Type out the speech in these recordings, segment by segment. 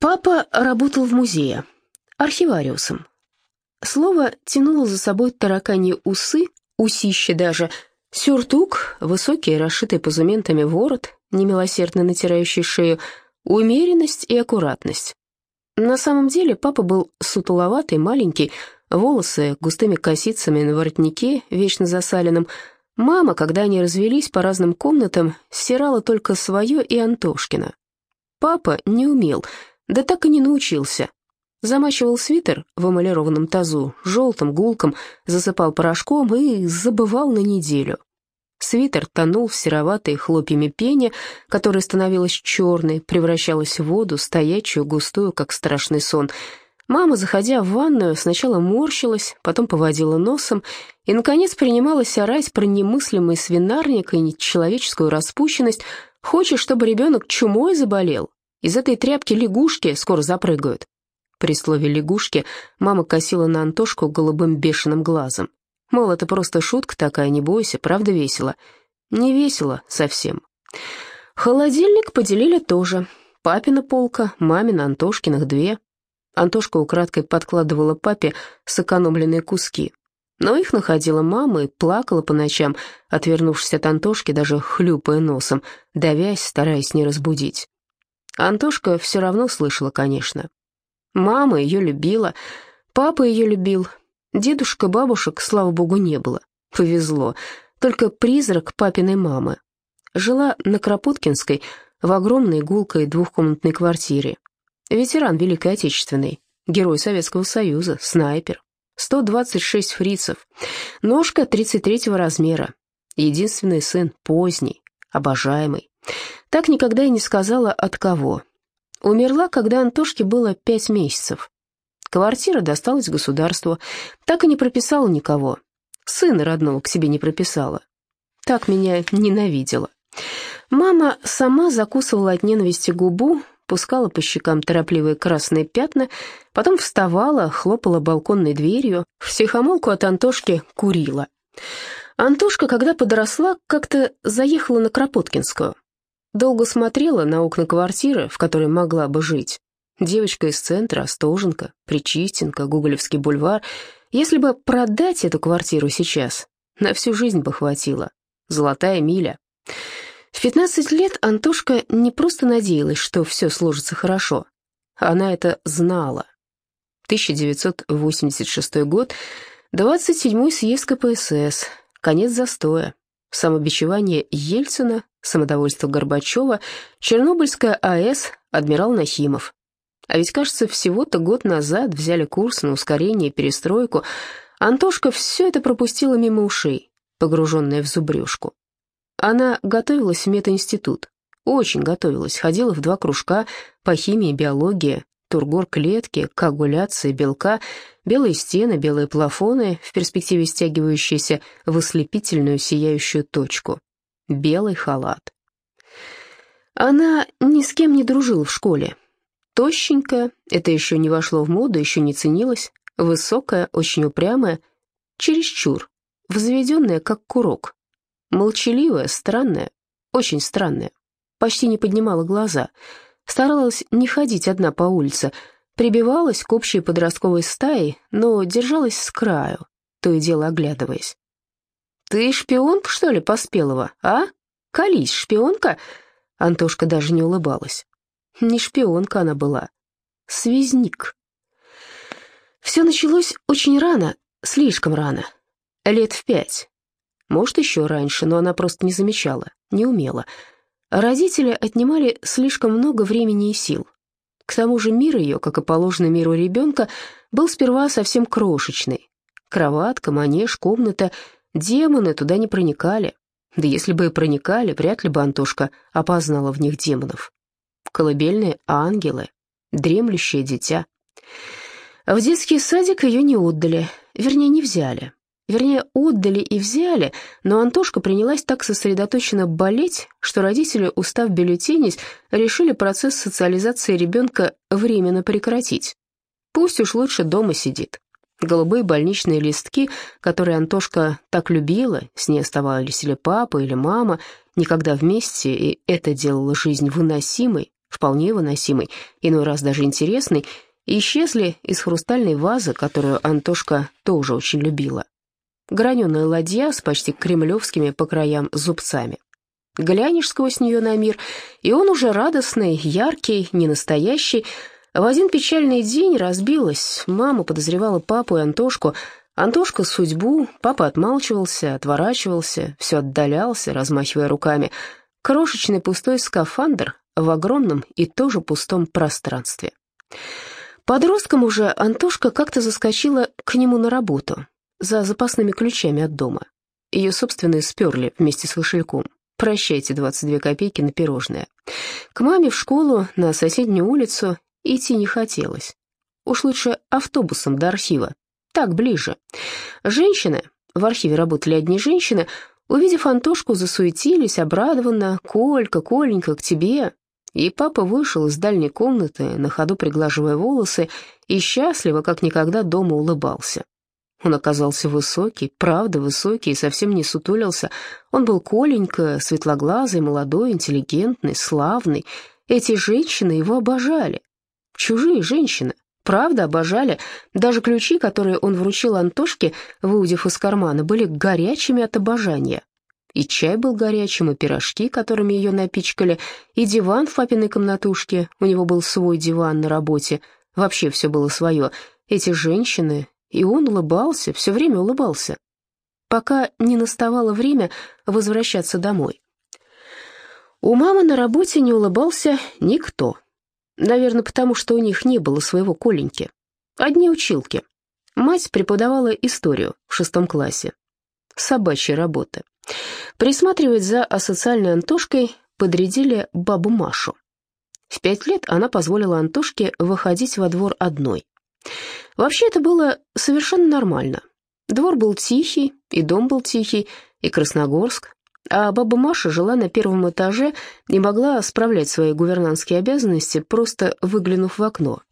Папа работал в музее, архивариусом. Слово тянуло за собой тараканьи усы, усище даже, сюртук, высокий, расшитый позументами ворот, немилосердно натирающий шею, умеренность и аккуратность. На самом деле папа был сутуловатый, маленький, волосы густыми косицами на воротнике, вечно засаленном. Мама, когда они развелись по разным комнатам, стирала только свое и Антошкина. Папа не умел, да так и не научился. Замачивал свитер в эмалированном тазу, желтым гулком, засыпал порошком и забывал на неделю. Свитер тонул в сероватой хлопьями пене, которая становилась черной, превращалась в воду, стоячую, густую, как страшный сон. Мама, заходя в ванную, сначала морщилась, потом поводила носом и, наконец, принималась орать про немыслимый свинарник и нечеловеческую распущенность. «Хочешь, чтобы ребенок чумой заболел? Из этой тряпки лягушки скоро запрыгают». При слове «лягушки» мама косила на Антошку голубым бешеным глазом. Мол, это просто шутка такая, не бойся, правда весело. Не весело совсем. Холодильник поделили тоже. Папина полка, мамина, Антошкиных две. Антошка украдкой подкладывала папе сэкономленные куски. Но их находила мама и плакала по ночам, отвернувшись от Антошки, даже хлюпая носом, давясь, стараясь не разбудить. Антошка все равно слышала, конечно. Мама ее любила, папа ее любил, Дедушка, бабушек, слава богу, не было. Повезло. Только призрак папиной мамы. Жила на Кропоткинской, в огромной гулкой двухкомнатной квартире. Ветеран Великой Отечественной, герой Советского Союза, снайпер. 126 фрицев. Ножка 33 размера. Единственный сын, поздний, обожаемый. Так никогда и не сказала от кого. Умерла, когда Антошке было пять месяцев. Квартира досталась государству. Так и не прописала никого. Сына родного к себе не прописала. Так меня ненавидела. Мама сама закусывала от ненависти губу, пускала по щекам торопливые красные пятна, потом вставала, хлопала балконной дверью, в психомолку от Антошки курила. Антошка, когда подросла, как-то заехала на Кропоткинскую. Долго смотрела на окна квартиры, в которой могла бы жить. Девочка из центра, Остоженко, Причистенко, Гоголевский бульвар. Если бы продать эту квартиру сейчас, на всю жизнь бы хватило. Золотая миля. В 15 лет Антошка не просто надеялась, что все сложится хорошо. Она это знала. 1986 год, 27-й съезд КПСС, конец застоя, самобичевание Ельцина, самодовольство Горбачева, Чернобыльская АЭС, адмирал Нахимов. А ведь, кажется, всего-то год назад взяли курс на ускорение и перестройку. Антошка все это пропустила мимо ушей, погруженная в зубрежку. Она готовилась в мединститут, очень готовилась, ходила в два кружка по химии и биологии, тургор клетки, коагуляции белка, белые стены, белые плафоны, в перспективе стягивающиеся в ослепительную сияющую точку, белый халат. Она ни с кем не дружила в школе, Тощенькая, это еще не вошло в моду, еще не ценилось, высокая, очень упрямая, чересчур, взведенная, как курок, молчаливая, странная, очень странная, почти не поднимала глаза, старалась не ходить одна по улице, прибивалась к общей подростковой стае, но держалась с краю, то и дело оглядываясь. «Ты шпионка, что ли, Поспелова, а? Колись, шпионка?» Антошка даже не улыбалась. Не шпионка она была. Связник. Все началось очень рано, слишком рано. Лет в пять. Может, еще раньше, но она просто не замечала, не умела. Родители отнимали слишком много времени и сил. К тому же мир ее, как и положено миру ребенка, был сперва совсем крошечный. Кроватка, манеж, комната, демоны туда не проникали. Да если бы и проникали, вряд ли бы Антошка опознала в них демонов колыбельные ангелы, дремлющее дитя. В детский садик ее не отдали, вернее, не взяли. Вернее, отдали и взяли, но Антошка принялась так сосредоточенно болеть, что родители, устав бюллетенить, решили процесс социализации ребенка временно прекратить. Пусть уж лучше дома сидит. Голубые больничные листки, которые Антошка так любила, с ней оставались или папа, или мама, никогда вместе, и это делало жизнь выносимой, вполне выносимый, иной раз даже интересный, исчезли из хрустальной вазы, которую Антошка тоже очень любила. Граненая ладья с почти кремлевскими по краям зубцами. Глянешь сквозь нее на мир, и он уже радостный, яркий, ненастоящий. В один печальный день разбилась. Мама подозревала папу и Антошку. Антошка судьбу, папа отмалчивался, отворачивался, все отдалялся, размахивая руками. Крошечный пустой скафандр в огромном и тоже пустом пространстве. Подростком уже Антошка как-то заскочила к нему на работу за запасными ключами от дома. Ее собственные сперли вместе с кошельком. Прощайте 22 копейки на пирожное. К маме в школу на соседнюю улицу идти не хотелось. Уж лучше автобусом до архива. Так ближе. Женщины, в архиве работали одни женщины, увидев Антошку, засуетились, обрадованно. «Колька, Коленька, к тебе!» И папа вышел из дальней комнаты, на ходу приглаживая волосы, и счастливо, как никогда, дома улыбался. Он оказался высокий, правда высокий, и совсем не сутулился. Он был коленько, светлоглазый, молодой, интеллигентный, славный. Эти женщины его обожали. Чужие женщины, правда обожали. Даже ключи, которые он вручил Антошке, выудив из кармана, были горячими от обожания. И чай был горячим, и пирожки, которыми ее напичкали, и диван в папиной комнатушке, у него был свой диван на работе, вообще все было свое. Эти женщины, и он улыбался, все время улыбался, пока не наставало время возвращаться домой. У мамы на работе не улыбался никто. Наверное, потому что у них не было своего Коленьки. Одни училки. Мать преподавала историю в шестом классе. Собачья работа. Присматривать за асоциальной Антошкой подрядили бабу Машу. В пять лет она позволила Антошке выходить во двор одной. Вообще это было совершенно нормально. Двор был тихий, и дом был тихий, и Красногорск. А баба Маша жила на первом этаже и могла справлять свои гувернантские обязанности, просто выглянув в окно.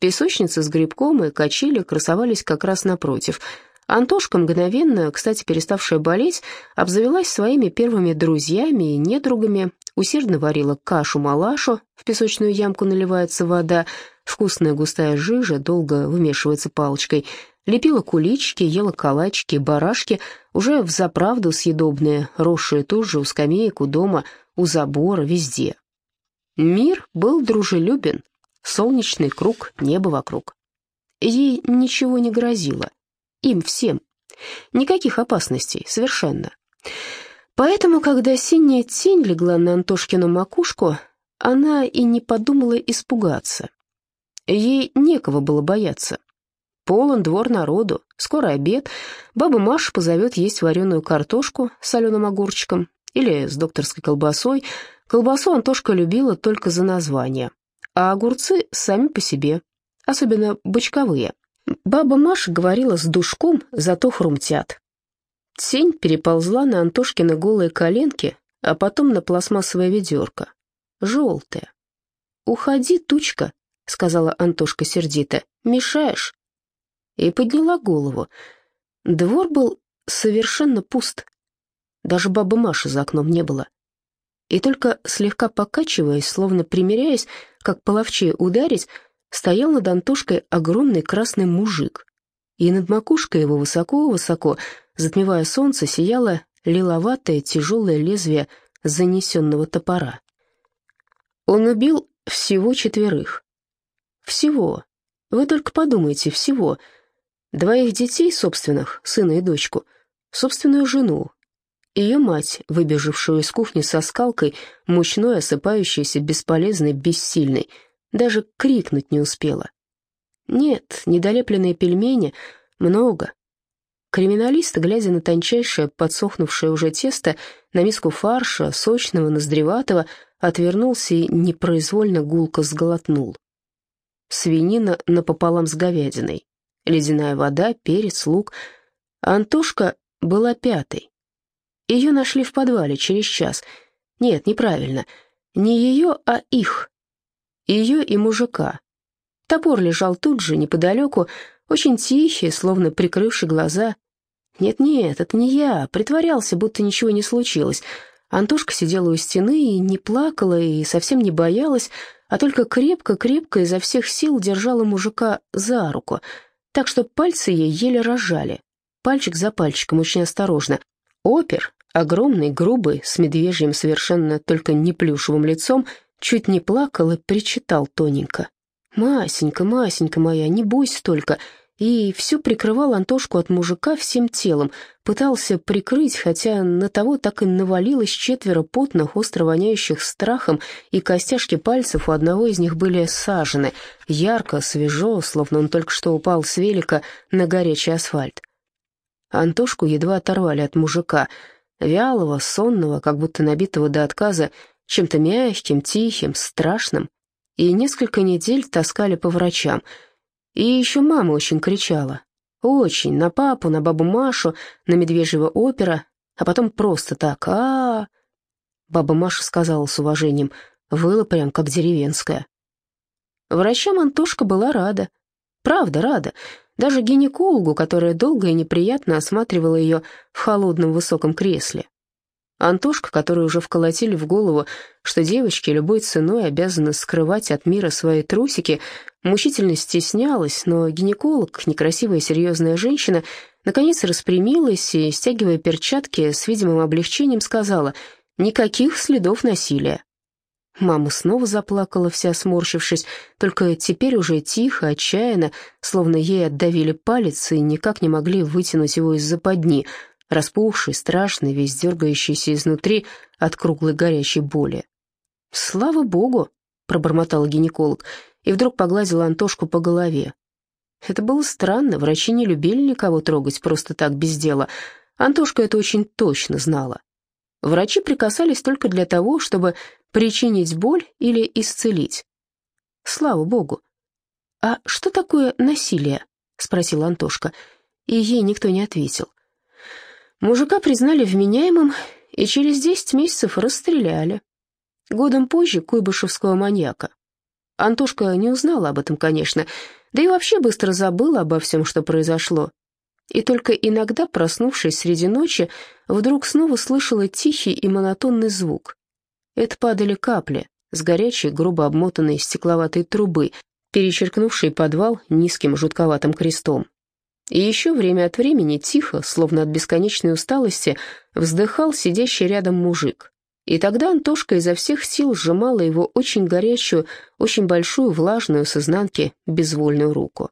Песочница с грибком и качели красовались как раз напротив. Антошка, мгновенно, кстати, переставшая болеть, обзавелась своими первыми друзьями и недругами, усердно варила кашу-малашу, в песочную ямку наливается вода, Вкусная густая жижа долго вымешивается палочкой. Лепила кулички, ела калачики, барашки, уже взаправду съедобные, росшие тоже у скамеек, у дома, у забора, везде. Мир был дружелюбен, солнечный круг, небо вокруг. Ей ничего не грозило. Им всем. Никаких опасностей, совершенно. Поэтому, когда синяя тень легла на Антошкину макушку, она и не подумала испугаться. Ей некого было бояться. Полон двор народу, скоро обед, баба Маша позовет есть вареную картошку с соленым огурчиком или с докторской колбасой. Колбасу Антошка любила только за название, а огурцы сами по себе, особенно бочковые. Баба Маша говорила с душком, зато хрумтят. Тень переползла на Антошкины голые коленки, а потом на пластмассовое ведерко. Желтое. «Уходи, тучка», — сказала Антошка сердито. «Мешаешь?» И подняла голову. Двор был совершенно пуст. Даже бабы Маши за окном не было. И только слегка покачиваясь, словно примеряясь, как половче ударить, стоял над Антошкой огромный красный мужик. И над макушкой его высоко-высоко, затмевая солнце, сияло лиловатое тяжелое лезвие занесенного топора. Он убил всего четверых. Всего. Вы только подумайте, всего. Двоих детей собственных, сына и дочку, собственную жену, ее мать, выбежавшую из кухни со скалкой, мучной, осыпающейся, бесполезной, бессильной, даже крикнуть не успела. Нет, недолепленные пельмени много. Криминалист, глядя на тончайшее, подсохнувшее уже тесто, на миску фарша, сочного, ноздреватого, отвернулся и непроизвольно гулко сглотнул свинина напополам с говядиной, ледяная вода, перец, лук. Антошка была пятой. Ее нашли в подвале через час. Нет, неправильно. Не ее, а их. Ее и мужика. Топор лежал тут же, неподалеку, очень тихий, словно прикрывший глаза. Нет-нет, это не я, притворялся, будто ничего не случилось. Антошка сидела у стены и не плакала, и совсем не боялась, а только крепко-крепко изо всех сил держала мужика за руку, так что пальцы ей еле разжали. Пальчик за пальчиком, очень осторожно. Опер, огромный, грубый, с медвежьим совершенно только не плюшевым лицом, чуть не плакал и причитал тоненько. «Масенька, Масенька моя, не бойся только!» И все прикрывал Антошку от мужика всем телом, пытался прикрыть, хотя на того так и навалилось четверо потных, остро воняющих страхом, и костяшки пальцев у одного из них были сажены, ярко, свежо, словно он только что упал с велика на горячий асфальт. Антошку едва оторвали от мужика, вялого, сонного, как будто набитого до отказа, чем-то мягким, тихим, страшным, и несколько недель таскали по врачам. И еще мама очень кричала. Очень, на папу, на бабу Машу, на медвежьего опера, а потом просто так, а, -а, -а. Баба Маша сказала с уважением, выла прям как деревенская. Врачам Антошка была рада. Правда, рада. Даже гинекологу, которая долго и неприятно осматривала ее в холодном высоком кресле. Антошка, который уже вколотили в голову, что девочки любой ценой обязаны скрывать от мира свои трусики, мучительно стеснялась, но гинеколог, некрасивая серьезная женщина, наконец распрямилась и, стягивая перчатки, с видимым облегчением сказала «Никаких следов насилия». Мама снова заплакала, вся сморщившись, только теперь уже тихо, отчаянно, словно ей отдавили палец и никак не могли вытянуть его из западни — распухший, страшный, весь дергающийся изнутри от круглой горячей боли. «Слава богу!» — пробормотал гинеколог, и вдруг погладил Антошку по голове. Это было странно, врачи не любили никого трогать просто так, без дела. Антошка это очень точно знала. Врачи прикасались только для того, чтобы причинить боль или исцелить. Слава богу. «А что такое насилие?» — спросил Антошка, и ей никто не ответил. Мужика признали вменяемым и через десять месяцев расстреляли. Годом позже куйбышевского маньяка. Антошка не узнала об этом, конечно, да и вообще быстро забыла обо всем, что произошло. И только иногда, проснувшись среди ночи, вдруг снова слышала тихий и монотонный звук. Это падали капли с горячей, грубо обмотанной стекловатой трубы, перечеркнувшей подвал низким жутковатым крестом. И еще время от времени тихо, словно от бесконечной усталости, вздыхал сидящий рядом мужик. И тогда Антошка изо всех сил сжимала его очень горячую, очень большую, влажную с изнанки безвольную руку.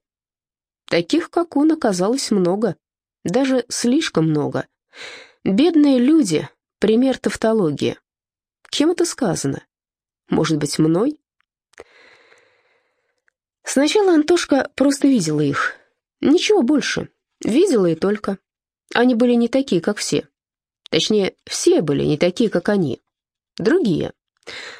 Таких, как он, оказалось много, даже слишком много. Бедные люди — пример тавтологии. Кем это сказано? Может быть, мной? Сначала Антошка просто видела их — Ничего больше. Видела и только. Они были не такие, как все. Точнее, все были не такие, как они. Другие.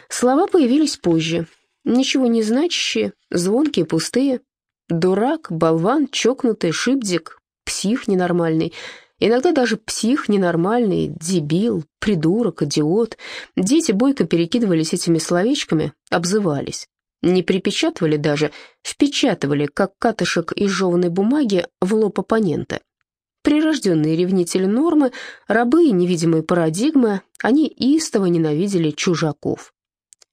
Слова появились позже. Ничего не значащие, звонкие, пустые. Дурак, болван, чокнутый, шибдик, псих ненормальный. Иногда даже псих ненормальный, дебил, придурок, идиот. Дети бойко перекидывались этими словечками, обзывались. Не припечатывали даже, впечатывали, как катышек из жеванной бумаги, в лоб оппонента. Прирожденные ревнители нормы, рабы и невидимые парадигмы, они истово ненавидели чужаков.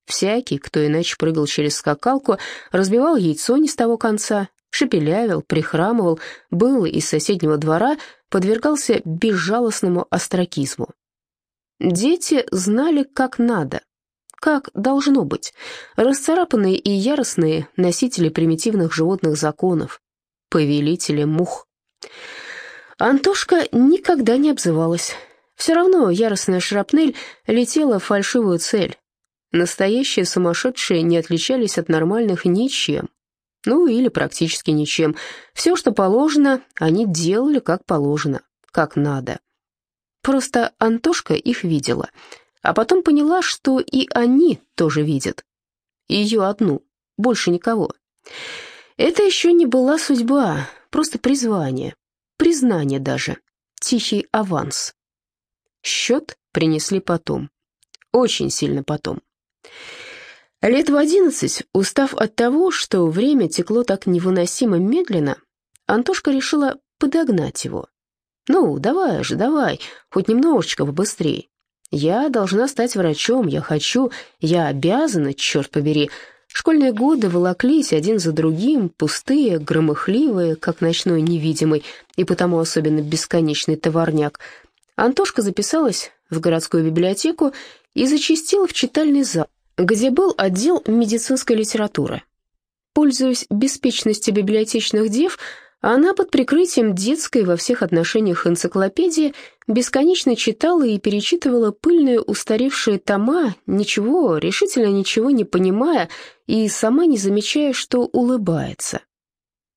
Всякий, кто иначе прыгал через скакалку, разбивал яйцо не с того конца, шепелявил, прихрамывал, был из соседнего двора, подвергался безжалостному остракизму. Дети знали, как надо, как должно быть. Расцарапанные и яростные носители примитивных животных законов, повелители мух. Антошка никогда не обзывалась. Все равно яростная шрапнель летела в фальшивую цель. Настоящие сумасшедшие не отличались от нормальных ничем. Ну, или практически ничем. Все, что положено, они делали как положено, как надо. Просто Антошка их видела — а потом поняла, что и они тоже видят. Ее одну, больше никого. Это еще не была судьба, просто призвание, признание даже, тихий аванс. Счет принесли потом, очень сильно потом. Лет в одиннадцать, устав от того, что время текло так невыносимо медленно, Антошка решила подогнать его. «Ну, давай же, давай, хоть немножечко побыстрее. Я должна стать врачом, я хочу, я обязана, черт побери. Школьные годы волоклись один за другим, пустые, громыхливые, как ночной невидимый, и потому особенно бесконечный товарняк. Антошка записалась в городскую библиотеку и зачастила в читальный зал, где был отдел медицинской литературы. Пользуясь беспечностью библиотечных дев, она под прикрытием детской во всех отношениях энциклопедии бесконечно читала и перечитывала пыльные устаревшие тома, ничего, решительно ничего не понимая и сама не замечая, что улыбается.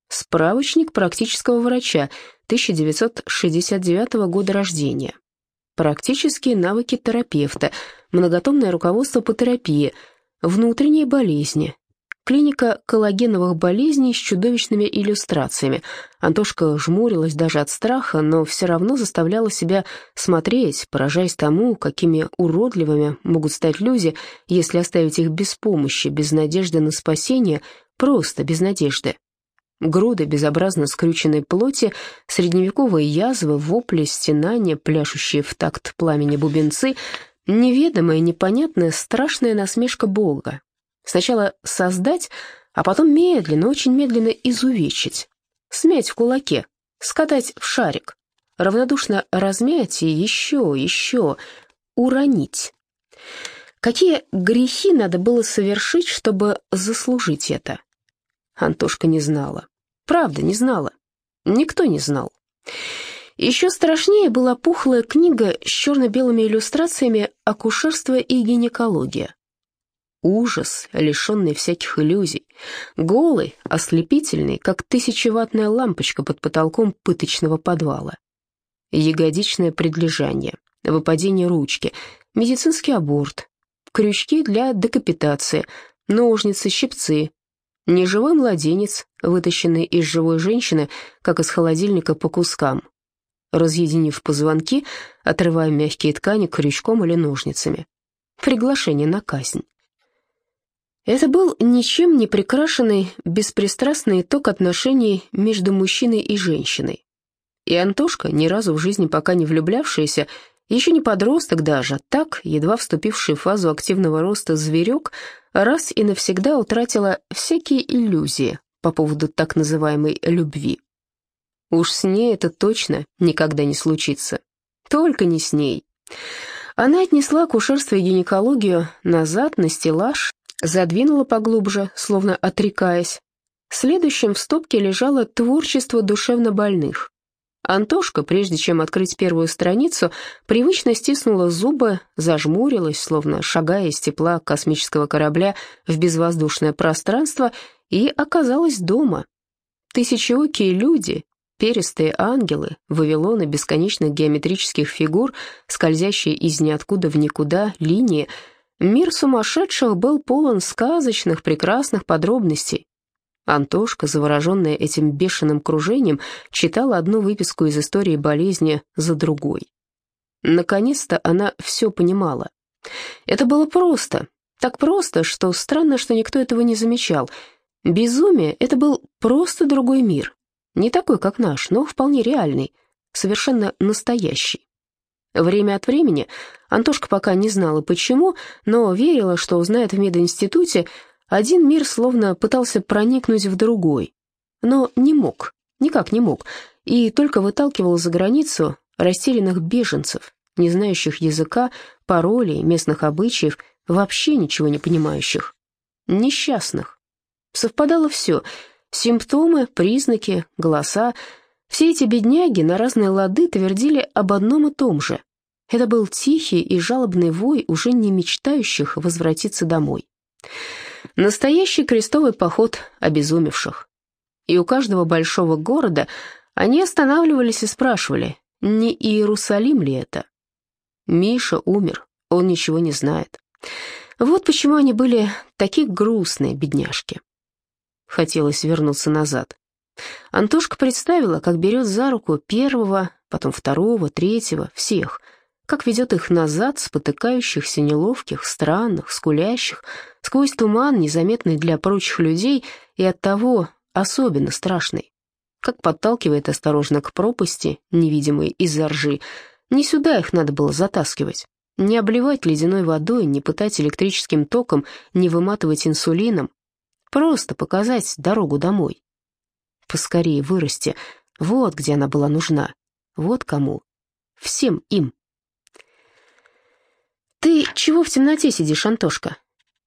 Справочник практического врача 1969 года рождения. Практические навыки терапевта, многотомное руководство по терапии, внутренние болезни, Клиника коллагеновых болезней с чудовищными иллюстрациями. Антошка жмурилась даже от страха, но все равно заставляла себя смотреть, поражаясь тому, какими уродливыми могут стать люди, если оставить их без помощи, без надежды на спасение, просто без надежды. Груды безобразно скрюченной плоти, средневековые язвы, вопли, стенания, пляшущие в такт пламени бубенцы, неведомая, непонятная, страшная насмешка Бога, Сначала создать, а потом медленно, очень медленно изувечить. Смять в кулаке, скатать в шарик, равнодушно размять и еще, еще уронить. Какие грехи надо было совершить, чтобы заслужить это? Антошка не знала. Правда, не знала. Никто не знал. Еще страшнее была пухлая книга с черно-белыми иллюстрациями «Акушерство и гинекология». Ужас, лишенный всяких иллюзий. Голый, ослепительный, как тысячеватная лампочка под потолком пыточного подвала. Ягодичное предлежание, выпадение ручки, медицинский аборт, крючки для декапитации, ножницы, щипцы, неживой младенец, вытащенный из живой женщины, как из холодильника по кускам, разъединив позвонки, отрывая мягкие ткани крючком или ножницами. Приглашение на казнь. Это был ничем не прикрашенный, беспристрастный итог отношений между мужчиной и женщиной. И Антошка, ни разу в жизни пока не влюблявшаяся, еще не подросток даже, так, едва вступивший в фазу активного роста зверек, раз и навсегда утратила всякие иллюзии по поводу так называемой любви. Уж с ней это точно никогда не случится. Только не с ней. Она отнесла акушерство и гинекологию назад на стеллаж задвинула поглубже, словно отрекаясь. Следующим в стопке лежало творчество душевнобольных. Антошка, прежде чем открыть первую страницу, привычно стиснула зубы, зажмурилась, словно шагая из тепла космического корабля в безвоздушное пространство, и оказалась дома. Тысячеокие люди, перистые ангелы, вавилоны бесконечных геометрических фигур, скользящие из ниоткуда в никуда линии — Мир сумасшедших был полон сказочных, прекрасных подробностей. Антошка, завороженная этим бешеным кружением, читала одну выписку из истории болезни за другой. Наконец-то она все понимала. Это было просто, так просто, что странно, что никто этого не замечал. Безумие — это был просто другой мир. Не такой, как наш, но вполне реальный, совершенно настоящий. Время от времени, Антошка пока не знала почему, но верила, что узнает в мединституте, один мир словно пытался проникнуть в другой. Но не мог, никак не мог, и только выталкивал за границу растерянных беженцев, не знающих языка, паролей, местных обычаев, вообще ничего не понимающих. Несчастных. Совпадало все — симптомы, признаки, голоса — все эти бедняги на разные лады твердили об одном и том же. Это был тихий и жалобный вой уже не мечтающих возвратиться домой. Настоящий крестовый поход обезумевших. И у каждого большого города они останавливались и спрашивали, не Иерусалим ли это? Миша умер, он ничего не знает. Вот почему они были такие грустные, бедняжки. Хотелось вернуться назад. Антошка представила, как берет за руку первого, потом второго, третьего, всех, как ведет их назад, спотыкающихся, неловких, странных, скулящих, сквозь туман, незаметный для прочих людей и оттого особенно страшный, как подталкивает осторожно к пропасти, невидимой из-за ржи. Не сюда их надо было затаскивать. Не обливать ледяной водой, не пытать электрическим током, не выматывать инсулином. Просто показать дорогу домой. Поскорее вырасти. Вот где она была нужна. Вот кому. Всем им. «Ты чего в темноте сидишь, Антошка?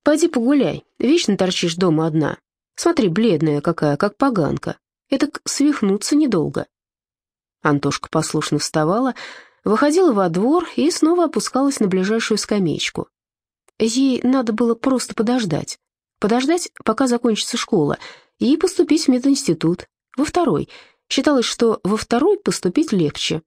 Пойди погуляй, вечно торчишь дома одна. Смотри, бледная какая, как поганка. Это свихнуться недолго». Антошка послушно вставала, выходила во двор и снова опускалась на ближайшую скамеечку. Ей надо было просто подождать. Подождать, пока закончится школа, и поступить в мединститут. Во второй. Считалось, что во второй поступить легче.